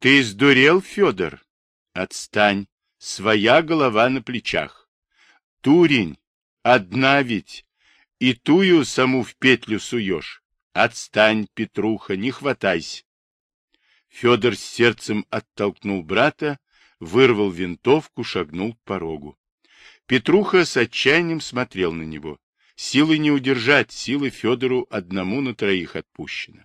Ты сдурел, Федор? Отстань. Своя голова на плечах. Турень, одна ведь. И тую саму в петлю суешь. Отстань, Петруха, не хватайся. Федор с сердцем оттолкнул брата, вырвал винтовку, шагнул к порогу. Петруха с отчаянием смотрел на него. Силы не удержать, силы Федору одному на троих отпущено.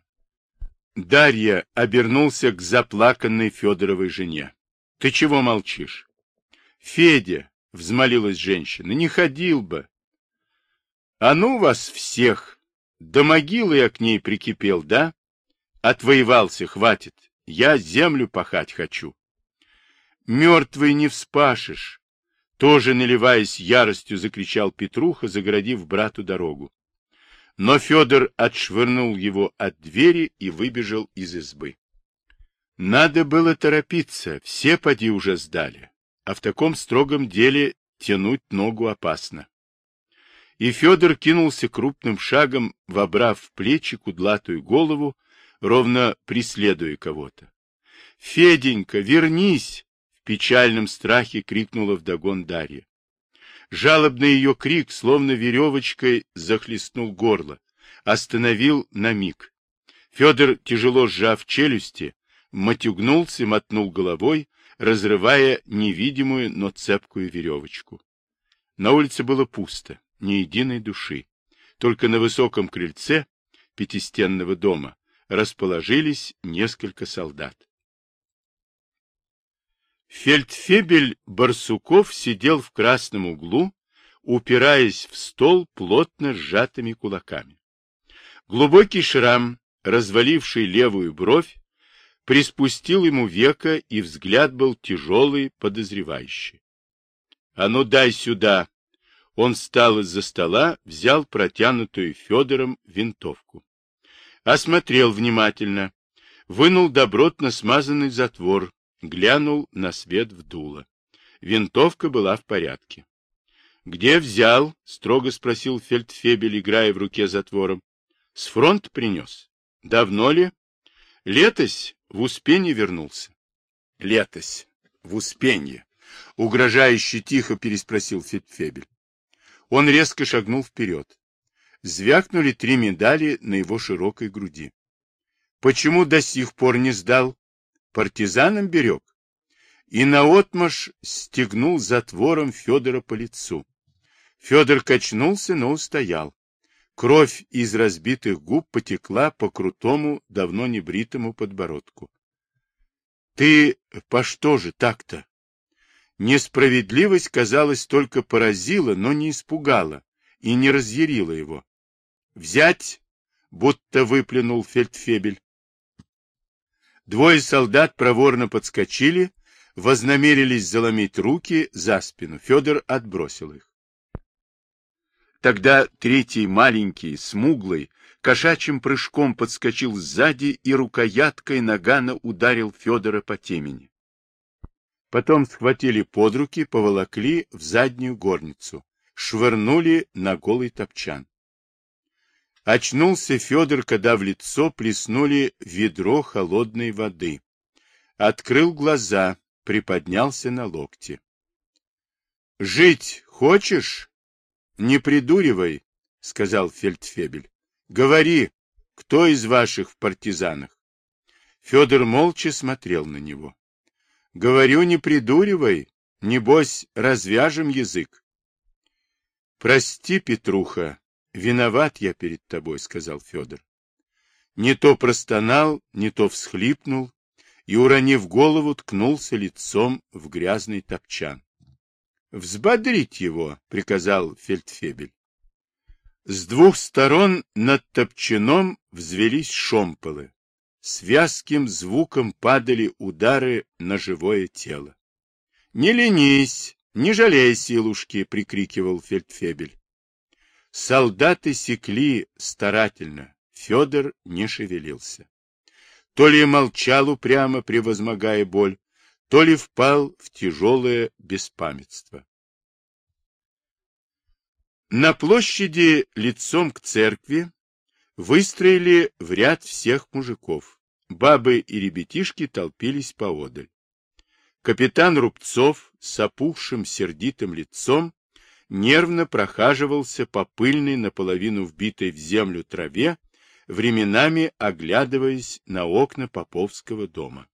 Дарья обернулся к заплаканной Федоровой жене. — Ты чего молчишь? — Федя, — взмолилась женщина, — не ходил бы. — А ну вас всех! До могилы я к ней прикипел, да? Отвоевался, хватит. Я землю пахать хочу. Мертвый не вспашешь. Тоже наливаясь яростью, закричал Петруха, загородив брату дорогу. Но Федор отшвырнул его от двери и выбежал из избы. Надо было торопиться, все поди уже сдали, а в таком строгом деле тянуть ногу опасно. И Федор кинулся крупным шагом, вобрав в плечи кудлатую голову, ровно преследуя кого-то. — Феденька, вернись! — в печальном страхе крикнула вдогон Дарья. Жалобный ее крик, словно веревочкой, захлестнул горло, остановил на миг. Федор, тяжело сжав челюсти, матюгнулся, мотнул головой, разрывая невидимую, но цепкую веревочку. На улице было пусто, ни единой души. Только на высоком крыльце пятистенного дома расположились несколько солдат. Фельдфебель Барсуков сидел в красном углу, упираясь в стол плотно сжатыми кулаками. Глубокий шрам, разваливший левую бровь, приспустил ему века, и взгляд был тяжелый, подозревающий. — А ну дай сюда! Он встал из-за стола, взял протянутую Федором винтовку. Осмотрел внимательно, вынул добротно смазанный затвор, глянул на свет в дуло. Винтовка была в порядке. — Где взял? — строго спросил фельдфебель, играя в руке затвором. — С фронта принес. — Давно ли? — Летось в Успенье вернулся. — Летось в Успенье. — угрожающе тихо переспросил фельдфебель. Он резко шагнул вперед. Звякнули три медали на его широкой груди. — Почему до сих пор не сдал? Партизанам берег, и наотмашь стегнул затвором Федора по лицу. Федор качнулся, но устоял. Кровь из разбитых губ потекла по крутому, давно небритому подбородку. — Ты по что же так-то? Несправедливость, казалось, только поразила, но не испугала и не разъярила его. — Взять, будто выплюнул фельдфебель. Двое солдат проворно подскочили, вознамерились заломить руки за спину. Федор отбросил их. Тогда третий, маленький, смуглый, кошачьим прыжком подскочил сзади и рукояткой нагана ударил Федора по темени. Потом схватили под руки, поволокли в заднюю горницу, швырнули на голый топчан. Очнулся Федор, когда в лицо плеснули ведро холодной воды. Открыл глаза, приподнялся на локте. — Жить хочешь? — Не придуривай, — сказал фельдфебель. — Говори, кто из ваших в партизанах? Федор молча смотрел на него. — Говорю, не придуривай, небось, развяжем язык. — Прости, Петруха, Виноват я перед тобой, сказал Федор. Не то простонал, не то всхлипнул и, уронив голову, ткнулся лицом в грязный топчан. Взбодрить его, приказал фельдфебель. С двух сторон над топчаном взвелись шомполы. С вязким звуком падали удары на живое тело. — Не ленись, не жалей силушки! — прикрикивал фельдфебель. Солдаты секли старательно. Федор не шевелился. То ли молчал упрямо, превозмогая боль, то ли впал в тяжелое беспамятство. На площади лицом к церкви выстроили в ряд всех мужиков. бабы и ребятишки толпились поодаль. Капитан Рубцов с опухшим сердитым лицом нервно прохаживался по пыльной, наполовину вбитой в землю траве, временами оглядываясь на окна Поповского дома.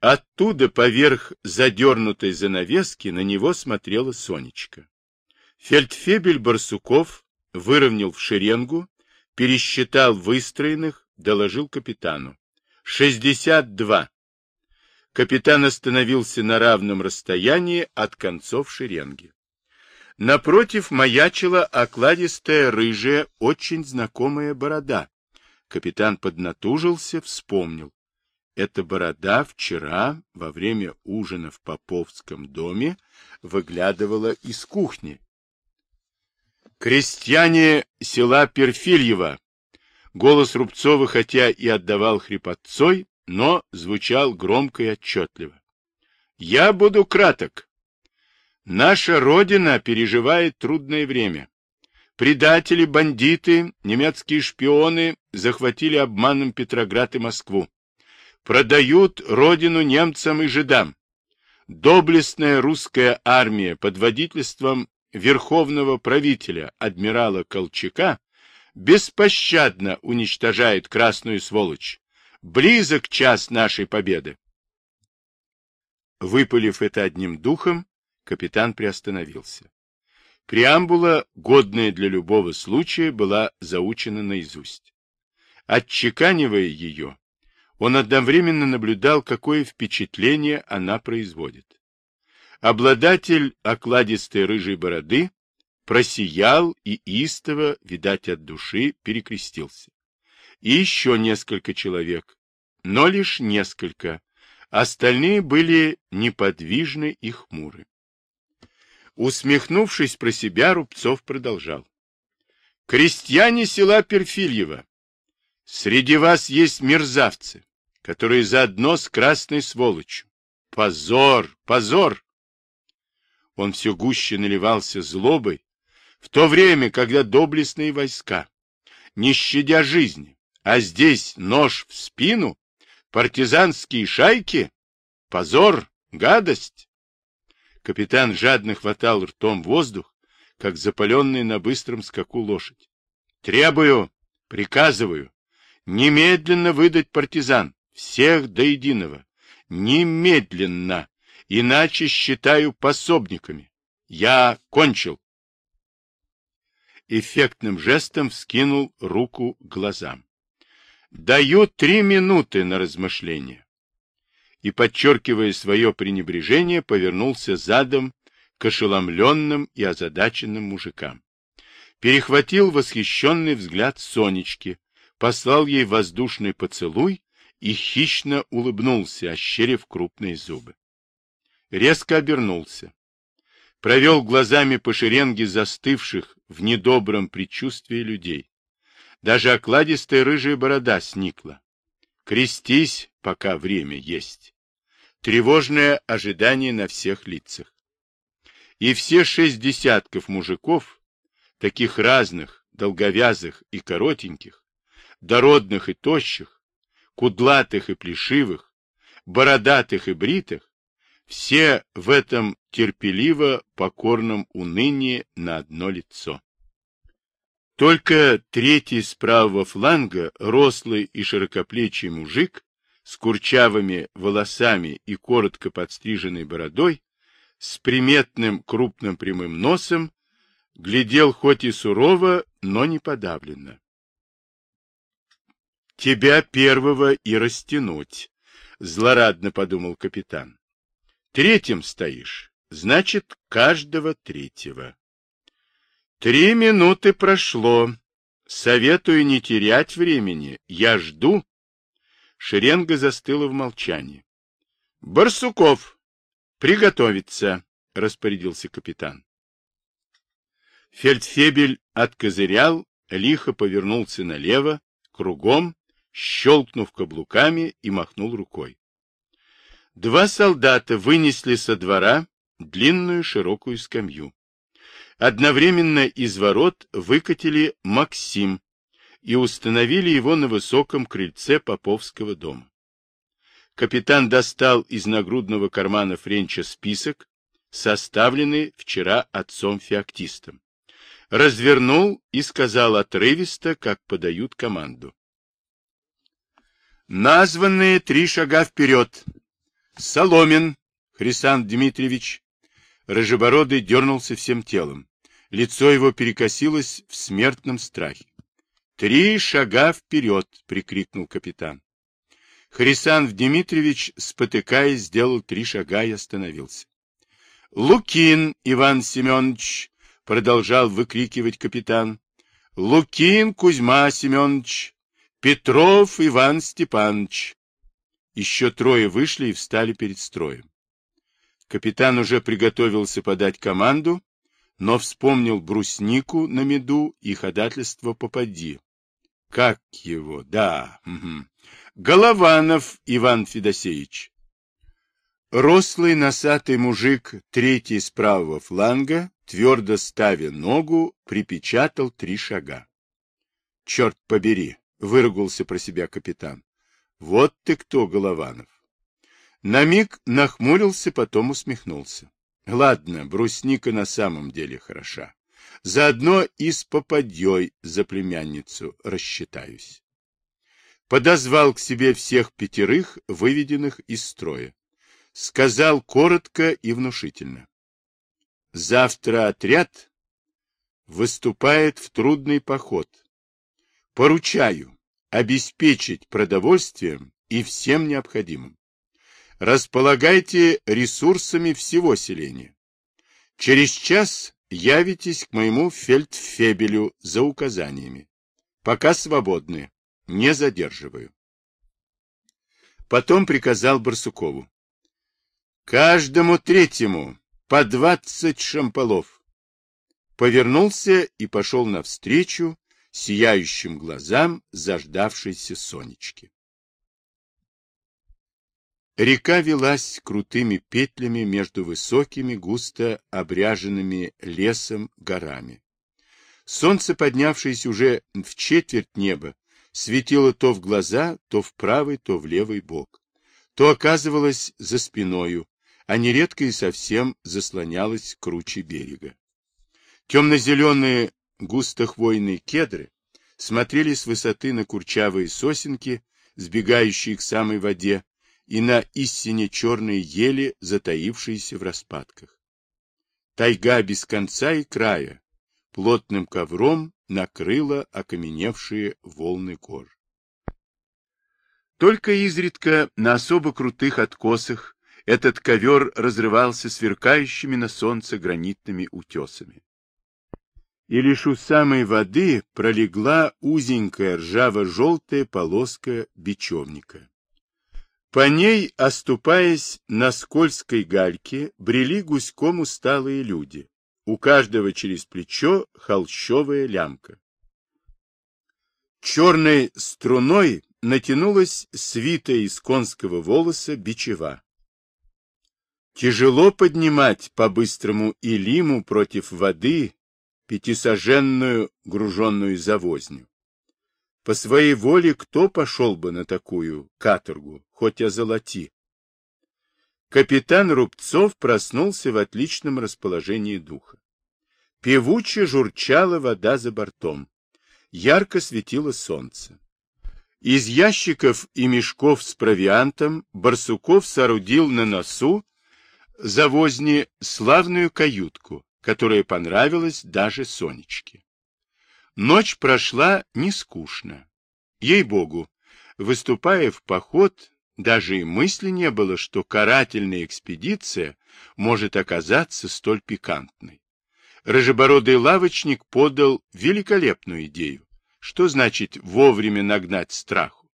Оттуда, поверх задернутой занавески, на него смотрела Сонечка. Фельдфебель Барсуков выровнял в шеренгу, пересчитал выстроенных, доложил капитану. «Шестьдесят два». Капитан остановился на равном расстоянии от концов шеренги. Напротив маячила окладистая рыжая, очень знакомая борода. Капитан поднатужился, вспомнил. Эта борода вчера, во время ужина в Поповском доме, выглядывала из кухни. Крестьяне села Перфильева. Голос Рубцова, хотя и отдавал хрипотцой, но звучал громко и отчетливо. Я буду краток. Наша Родина переживает трудное время. Предатели, бандиты, немецкие шпионы захватили обманом Петроград и Москву. Продают Родину немцам и жидам. Доблестная русская армия под водительством верховного правителя, адмирала Колчака, беспощадно уничтожает красную сволочь. Близок час нашей победы. Выпалив это одним духом, капитан приостановился. Преамбула, годная для любого случая, была заучена наизусть. Отчеканивая ее, он одновременно наблюдал, какое впечатление она производит. Обладатель окладистой рыжей бороды просиял и истово, видать от души, перекрестился. И еще несколько человек, но лишь несколько, остальные были неподвижны и хмуры. Усмехнувшись про себя, Рубцов продолжал. «Крестьяне села Перфильева, среди вас есть мерзавцы, которые заодно с красной сволочью. Позор, позор! Он все гуще наливался злобой, в то время, когда доблестные войска, не щадя жизни, а здесь нож в спину, партизанские шайки, позор, гадость. Капитан жадно хватал ртом воздух, как запаленный на быстром скаку лошадь. Требую, приказываю, немедленно выдать партизан, всех до единого, немедленно, иначе считаю пособниками. Я кончил. Эффектным жестом вскинул руку к глазам. Даю три минуты на размышление. И, подчеркивая свое пренебрежение, повернулся задом к ошеломленным и озадаченным мужикам. Перехватил восхищенный взгляд Сонечки, послал ей воздушный поцелуй и хищно улыбнулся, ощерив крупные зубы резко обернулся. Провел глазами по шеренге застывших в недобром предчувствии людей. Даже окладистая рыжая борода сникла. Крестись, пока время есть. Тревожное ожидание на всех лицах. И все шесть десятков мужиков, таких разных, долговязых и коротеньких, дородных и тощих, кудлатых и плешивых, бородатых и бритых, все в этом терпеливо покорном унынии на одно лицо. Только третий с правого фланга, рослый и широкоплечий мужик, с курчавыми волосами и коротко подстриженной бородой, с приметным крупным прямым носом, глядел хоть и сурово, но не подавленно. «Тебя первого и растянуть», — злорадно подумал капитан. Третьим стоишь, значит, каждого третьего. Три минуты прошло. Советую не терять времени. Я жду. Шеренга застыла в молчании. Барсуков, приготовиться, распорядился капитан. Фельдфебель откозырял, лихо повернулся налево, кругом, щелкнув каблуками и махнул рукой. Два солдата вынесли со двора длинную широкую скамью. Одновременно из ворот выкатили Максим, и установили его на высоком крыльце Поповского дома. Капитан достал из нагрудного кармана Френча список, составленный вчера отцом-феоктистом. Развернул и сказал отрывисто, как подают команду. Названные три шага вперед. Соломин, Хрисан Дмитриевич. Рыжебородый дернулся всем телом. Лицо его перекосилось в смертном страхе. «Три шага вперед!» — прикрикнул капитан. Хрисан Дмитриевич, спотыкаясь, сделал три шага и остановился. «Лукин Иван Семенович!» — продолжал выкрикивать капитан. «Лукин Кузьма Семенович! Петров Иван Степанович!» Еще трое вышли и встали перед строем. Капитан уже приготовился подать команду, но вспомнил бруснику на меду и ходательство попади. Как его? Да. Угу. Голованов Иван Федосеевич. Рослый носатый мужик, третий с правого фланга, твердо ставя ногу, припечатал три шага. Черт побери, выругался про себя капитан. Вот ты кто, Голованов. На миг нахмурился, потом усмехнулся. Ладно, брусника на самом деле хороша. Заодно и с попадьей за племянницу рассчитаюсь. Подозвал к себе всех пятерых, выведенных из строя. Сказал коротко и внушительно. Завтра отряд выступает в трудный поход. Поручаю обеспечить продовольствием и всем необходимым располагайте ресурсами всего селения. Через час явитесь к моему фельдфебелю за указаниями. Пока свободны, не задерживаю. Потом приказал Барсукову. Каждому третьему по двадцать шамполов. Повернулся и пошел навстречу сияющим глазам заждавшейся Сонечки. Река велась крутыми петлями между высокими, густо обряженными лесом горами. Солнце, поднявшееся уже в четверть неба, светило то в глаза, то в правый, то в левый бок. То оказывалось за спиною, а нередко и совсем заслонялось круче берега. Темно-зеленые густохвойные кедры смотрели с высоты на курчавые сосенки, сбегающие к самой воде, и на истине черные ели, затаившиеся в распадках. Тайга без конца и края плотным ковром накрыла окаменевшие волны гор. Только изредка на особо крутых откосах этот ковер разрывался сверкающими на солнце гранитными утесами. И лишь у самой воды пролегла узенькая ржаво-желтая полоска бечевника. По ней, оступаясь на скользкой гальке, брели гуськом усталые люди. У каждого через плечо холщовая лямка. Черной струной натянулась свитая из конского волоса бичева. Тяжело поднимать по-быстрому Илиму против воды пятисоженную груженную завозню. По своей воле кто пошел бы на такую каторгу, хоть озолоти? Капитан Рубцов проснулся в отличном расположении духа. Певуче журчала вода за бортом. Ярко светило солнце. Из ящиков и мешков с провиантом Барсуков соорудил на носу завозни славную каютку, которая понравилась даже Сонечке. Ночь прошла не скучно. Ей-богу, выступая в поход, даже и мысли не было, что карательная экспедиция может оказаться столь пикантной. Рыжебородый лавочник подал великолепную идею. Что значит вовремя нагнать страху?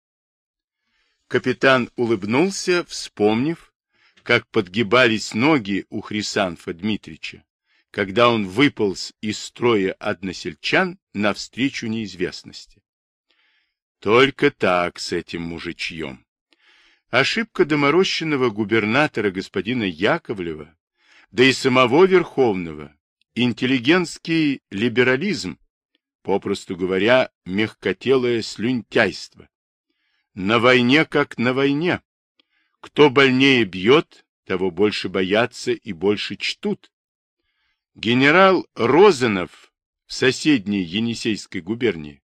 Капитан улыбнулся, вспомнив, как подгибались ноги у Хрисанфа Дмитрича когда он выполз из строя односельчан навстречу неизвестности. Только так с этим мужичьем. Ошибка доморощенного губернатора господина Яковлева, да и самого Верховного, интеллигентский либерализм, попросту говоря, мягкотелое слюнтяйство. На войне как на войне. Кто больнее бьет, того больше боятся и больше чтут. Генерал Розанов в соседней Енисейской губернии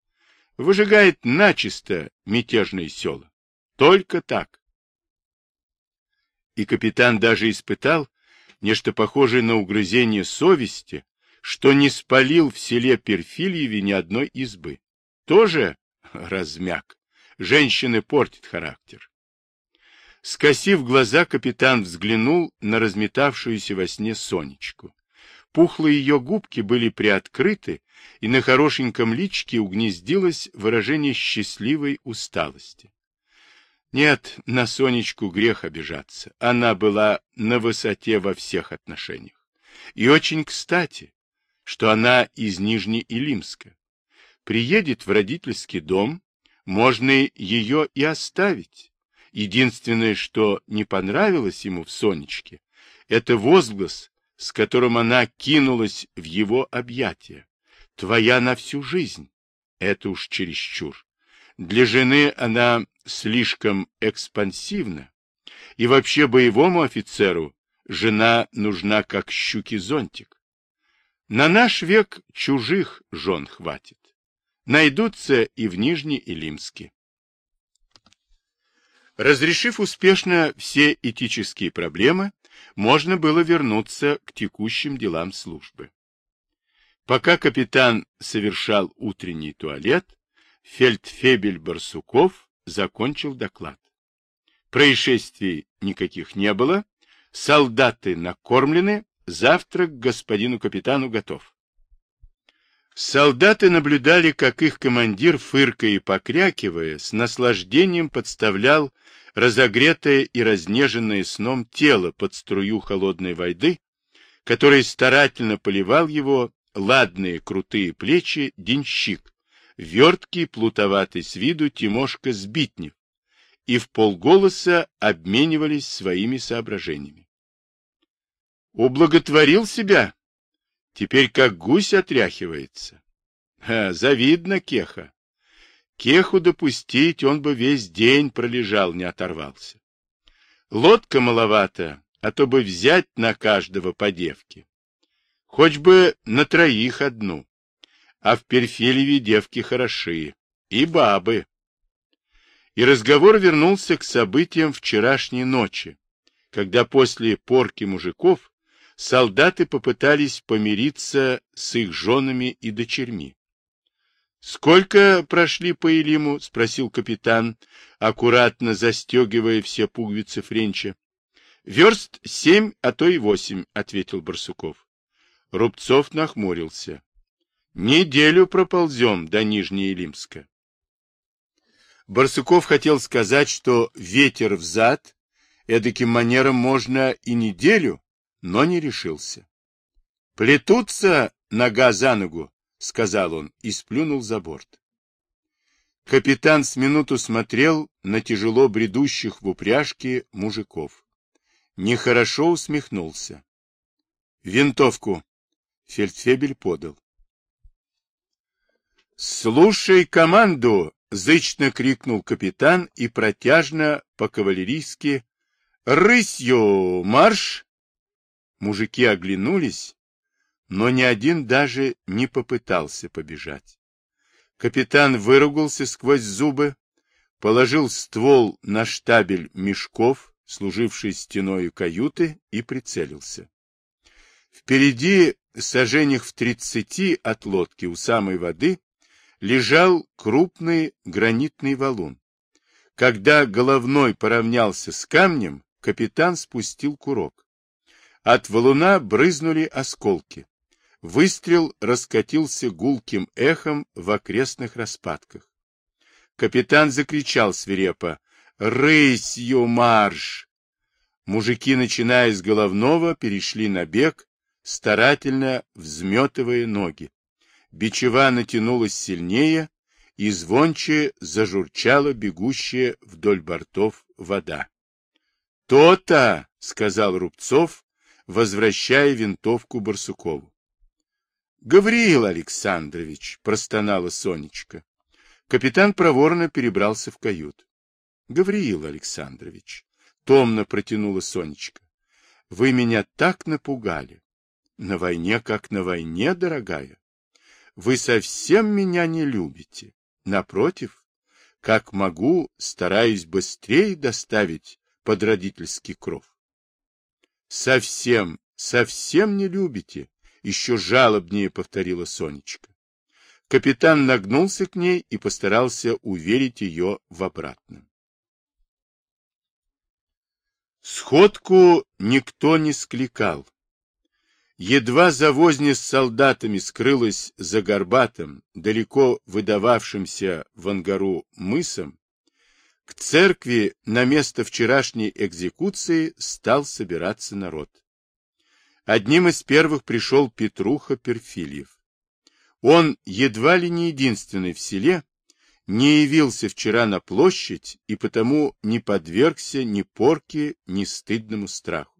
выжигает начисто мятежные села. Только так. И капитан даже испытал нечто похожее на угрызение совести, что не спалил в селе Перфильеве ни одной избы. Тоже размяк. Женщины портят характер. Скосив глаза, капитан взглянул на разметавшуюся во сне Сонечку. Пухлые ее губки были приоткрыты, и на хорошеньком личке угнездилось выражение счастливой усталости. Нет, на Сонечку грех обижаться. Она была на высоте во всех отношениях. И очень кстати, что она из Нижнеилимска. Приедет в родительский дом, можно ее и оставить. Единственное, что не понравилось ему в Сонечке, это возглас, с которым она кинулась в его объятия. Твоя на всю жизнь. Это уж чересчур. Для жены она слишком экспансивна. И вообще боевому офицеру жена нужна как щуки-зонтик. На наш век чужих жен хватит. Найдутся и в Нижнеилимске. Разрешив успешно все этические проблемы, можно было вернуться к текущим делам службы. Пока капитан совершал утренний туалет, фельдфебель Барсуков закончил доклад. Происшествий никаких не было, солдаты накормлены, завтрак господину капитану готов. Солдаты наблюдали, как их командир, фыркая и покрякивая, с наслаждением подставлял разогретое и разнеженное сном тело под струю холодной воды, которой старательно поливал его ладные крутые плечи денщик, верткий, плутоватый с виду Тимошка Сбитнев, и в полголоса обменивались своими соображениями. Ублаготворил себя Теперь как гусь отряхивается. Ха, завидно Кеха. Кеху допустить, он бы весь день пролежал, не оторвался. Лодка маловато, а то бы взять на каждого по девке. Хоть бы на троих одну. А в Перфилеве девки хороши. И бабы. И разговор вернулся к событиям вчерашней ночи, когда после порки мужиков солдаты попытались помириться с их женами и дочерьми. — Сколько прошли по Илиму? — спросил капитан, аккуратно застегивая все пуговицы Френча. — Верст семь, а то и восемь, — ответил Барсуков. Рубцов нахмурился. — Неделю проползем до Нижнеилимска. Барсуков хотел сказать, что ветер взад, эдаким манером можно и неделю, но не решился. «Плетутся нога за ногу», — сказал он и сплюнул за борт. Капитан с минуту смотрел на тяжело бредущих в упряжке мужиков. Нехорошо усмехнулся. «Винтовку!» — фельдфебель подал. «Слушай команду!» — зычно крикнул капитан и протяжно по-кавалерийски «Рысью марш!» Мужики оглянулись, но ни один даже не попытался побежать. Капитан выругался сквозь зубы, положил ствол на штабель мешков, служивший стеной каюты, и прицелился. Впереди, сожжениях в тридцати от лодки у самой воды, лежал крупный гранитный валун. Когда головной поравнялся с камнем, капитан спустил курок. От валуна брызнули осколки. Выстрел раскатился гулким эхом в окрестных распадках. Капитан закричал свирепо «Рысью марш!». Мужики, начиная с головного, перешли на бег, старательно взметывая ноги. Бичева натянулась сильнее, и звонче зажурчала бегущая вдоль бортов вода. «То-то!» — сказал Рубцов, возвращая винтовку Барсукову. Гавриил Александрович, простонала Сонечка. Капитан проворно перебрался в кают. Гавриил Александрович, томно протянула Сонечка. Вы меня так напугали. На войне, как на войне, дорогая. Вы совсем меня не любите. Напротив, как могу, стараюсь быстрее доставить под родительский кров. Совсем, совсем не любите, еще жалобнее повторила Сонечка. Капитан нагнулся к ней и постарался уверить ее в обратном. Сходку никто не скликал. Едва завозня с солдатами скрылась за горбатым, далеко выдававшимся в ангару мысом, к церкви на место вчерашней экзекуции стал собираться народ. Одним из первых пришел Петруха Перфильев. Он едва ли не единственный в селе, не явился вчера на площадь и потому не подвергся ни порке, ни стыдному страху.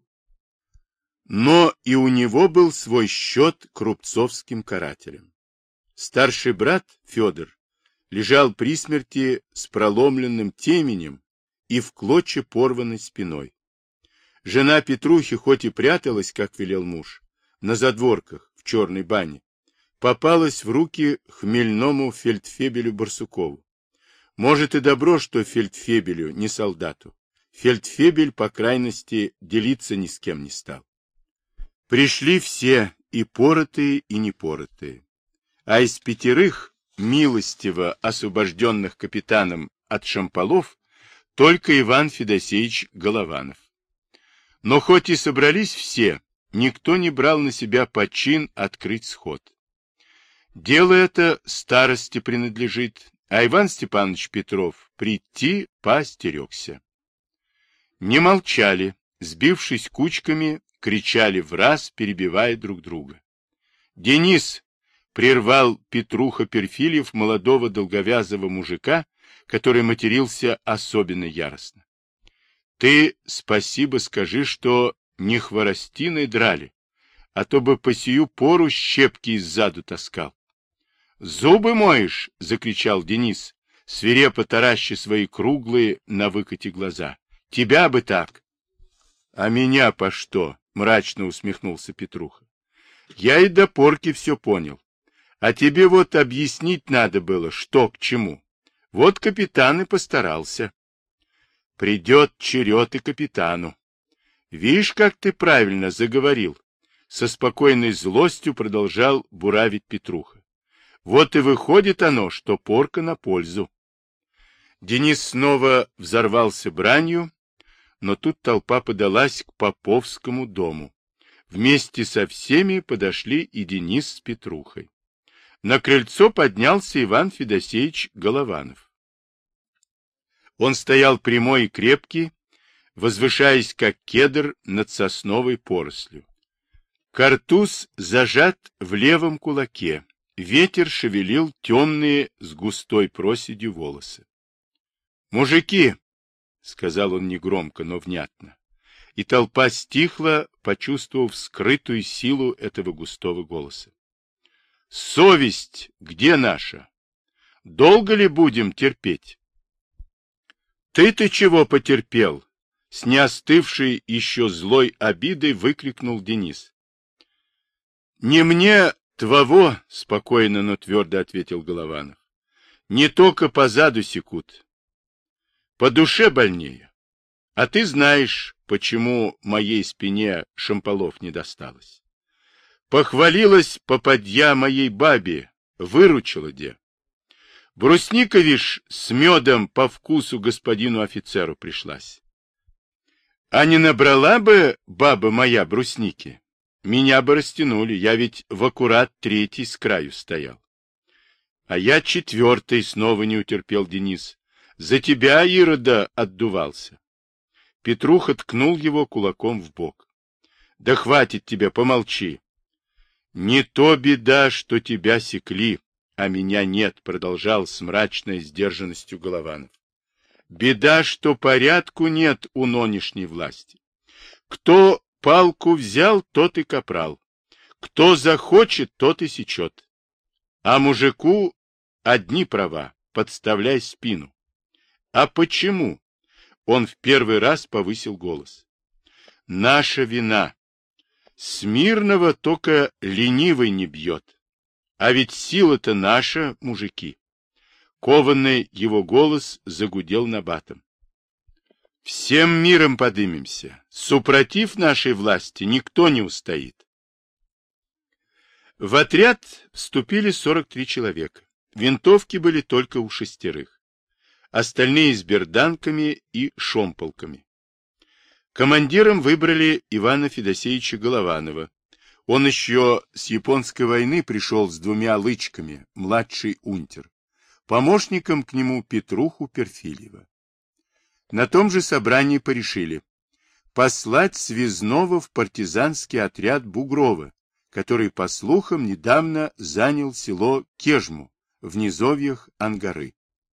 Но и у него был свой счет к рубцовским карателям. Старший брат Федор лежал при смерти с проломленным теменем и в клочья порванной спиной. Жена Петрухи хоть и пряталась, как велел муж, на задворках в черной бане, попалась в руки хмельному фельдфебелю Барсукову. Может и добро, что фельдфебелю, не солдату. Фельдфебель, по крайности, делиться ни с кем не стал. Пришли все, и поротые, и непоротые. А из пятерых, милостиво освобожденных капитаном от шамполов, только Иван Федосеевич Голованов. Но хоть и собрались все, никто не брал на себя почин открыть сход. Дело это старости принадлежит, а Иван Степанович Петров прийти поостерегся. Не молчали, сбившись кучками, кричали в раз, перебивая друг друга. «Денис!» — прервал Петруха Перфильев молодого долговязого мужика, который матерился особенно яростно. «Ты спасибо скажи, что не хворостиной драли, а то бы по сию пору щепки иззаду таскал. «Зубы моешь!» — закричал Денис, свирепо таращи свои круглые на выкате глаза. «Тебя бы так!» «А меня по что?» — мрачно усмехнулся Петруха. «Я и до порки все понял. А тебе вот объяснить надо было, что к чему. Вот капитан и постарался. Придет черед и капитану. Видишь, как ты правильно заговорил?» Со спокойной злостью продолжал буравить Петруха. Вот и выходит оно, что порка на пользу. Денис снова взорвался бранью, но тут толпа подалась к Поповскому дому. Вместе со всеми подошли и Денис с Петрухой. На крыльцо поднялся Иван Федосеевич Голованов. Он стоял прямой и крепкий, возвышаясь как кедр над сосновой порослью. Картуз зажат в левом кулаке, Ветер шевелил темные с густой проседью волосы. «Мужики!» — сказал он негромко, но внятно. И толпа стихла, почувствовав скрытую силу этого густого голоса. «Совесть где наша? Долго ли будем терпеть?» «Ты-то чего потерпел?» С неостывшей еще злой обидой выкрикнул Денис. «Не мне Твоего, — спокойно, но твердо ответил Голованов, — не только по заду секут. По душе больнее. А ты знаешь, почему моей спине шамполов не досталось. Похвалилась попадья моей бабе, выручила де. Брусника, вишь, с медом по вкусу господину офицеру пришлась. А не набрала бы баба моя брусники, меня бы растянули, я ведь в аккурат третий с краю стоял. А я четвертый, снова не утерпел Денис. За тебя, Ирода, отдувался. Петруха ткнул его кулаком в бок. Да хватит тебе, помолчи. Не то беда, что тебя секли, а меня нет, продолжал с мрачной сдержанностью Голованов. Беда, что порядку нет у нынешней власти. Кто Палку взял, тот и капрал. Кто захочет, тот и сечет. А мужику одни права, подставляй спину. А почему? Он в первый раз повысил голос. Наша вина. Смирного только ленивый не бьет. А ведь сила-то наша, мужики. Кованный его голос загудел набатом. Всем миром подымемся. Супротив нашей власти никто не устоит. В отряд вступили 43 человека. Винтовки были только у шестерых остальные с берданками и шомполками. Командиром выбрали Ивана Федосеевича Голованова. Он еще с японской войны пришел с двумя лычками, младший унтер. Помощником к нему Петруху Перфильева. На том же собрании порешили послать связного в партизанский отряд Бугрова, который, по слухам, недавно занял село Кежму в низовьях Ангары.